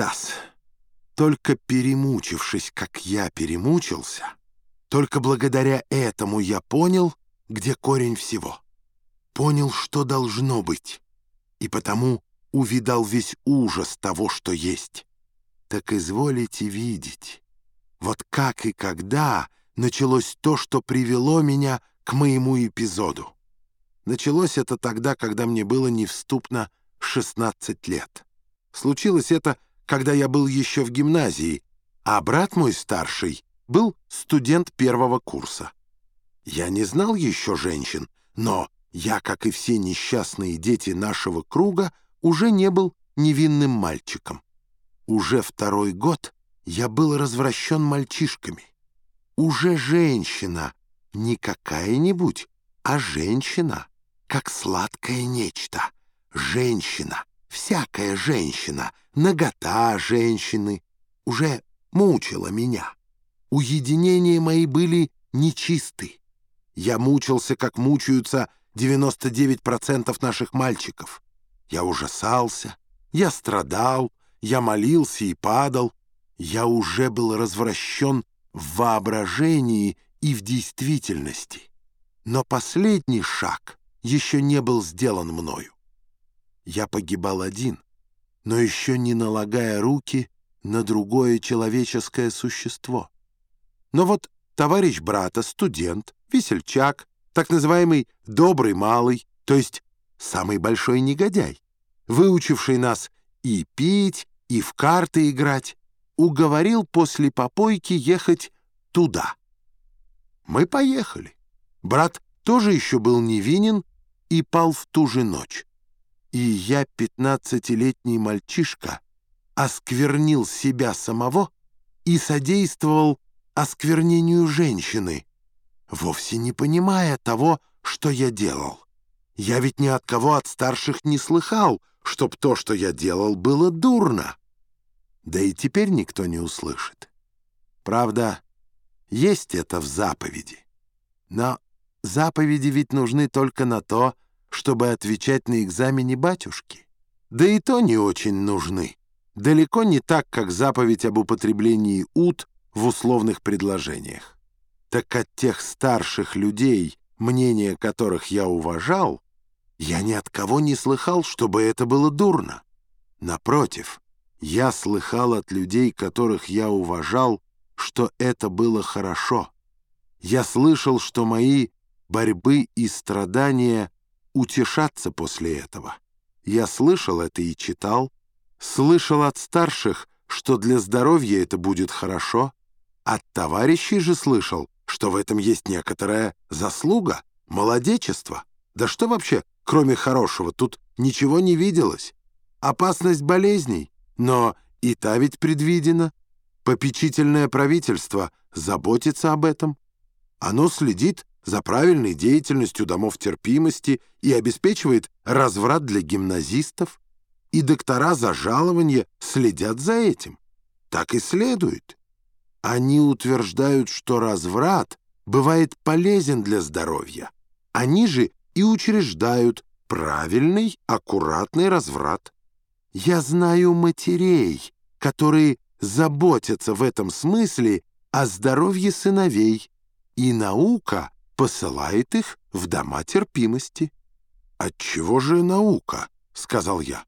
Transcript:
Дас, только перемучившись, как я перемучился, только благодаря этому я понял, где корень всего. Понял, что должно быть, и потому увидал весь ужас того, что есть. Так изволите видеть, вот как и когда началось то, что привело меня к моему эпизоду. Началось это тогда, когда мне было невступно 16 лет. Случилось это, когда я был еще в гимназии, а брат мой старший был студент первого курса. Я не знал еще женщин, но я, как и все несчастные дети нашего круга, уже не был невинным мальчиком. Уже второй год я был развращен мальчишками. Уже женщина, не какая-нибудь, а женщина, как сладкое нечто. Женщина, всякая женщина, нагота женщины, уже мучила меня. Уединения мои были нечисты. Я мучился, как мучаются 99% наших мальчиков. Я ужасался, я страдал, я молился и падал. Я уже был развращен в воображении и в действительности. Но последний шаг еще не был сделан мною. Я погибал один, но еще не налагая руки на другое человеческое существо. Но вот товарищ брата, студент, весельчак, так называемый «добрый малый», то есть самый большой негодяй, выучивший нас и пить, и в карты играть, уговорил после попойки ехать туда. Мы поехали. Брат тоже еще был невинен и пал в ту же ночь. И я, пятнадцатилетний мальчишка, осквернил себя самого и содействовал осквернению женщины, вовсе не понимая того, что я делал. Я ведь ни от кого от старших не слыхал, чтоб то, что я делал, было дурно. Да и теперь никто не услышит. Правда, есть это в заповеди. Но заповеди ведь нужны только на то, чтобы отвечать на экзамене батюшки. Да и то не очень нужны. Далеко не так, как заповедь об употреблении ут в условных предложениях так от тех старших людей, мнение которых я уважал, я ни от кого не слыхал, чтобы это было дурно. Напротив, я слыхал от людей, которых я уважал, что это было хорошо. Я слышал, что мои борьбы и страдания утешатся после этого. Я слышал это и читал, слышал от старших, что для здоровья это будет хорошо, от товарищей же слышал, что в этом есть некоторая заслуга, молодечество. Да что вообще, кроме хорошего, тут ничего не виделось. Опасность болезней, но и та ведь предвидена. Попечительное правительство заботится об этом. Оно следит за правильной деятельностью домов терпимости и обеспечивает разврат для гимназистов. И доктора за жалование следят за этим. Так и следует. Они утверждают, что разврат бывает полезен для здоровья. Они же и учреждают правильный, аккуратный разврат. Я знаю матерей, которые заботятся в этом смысле о здоровье сыновей, и наука посылает их в дома терпимости. «Отчего же наука?» — сказал я.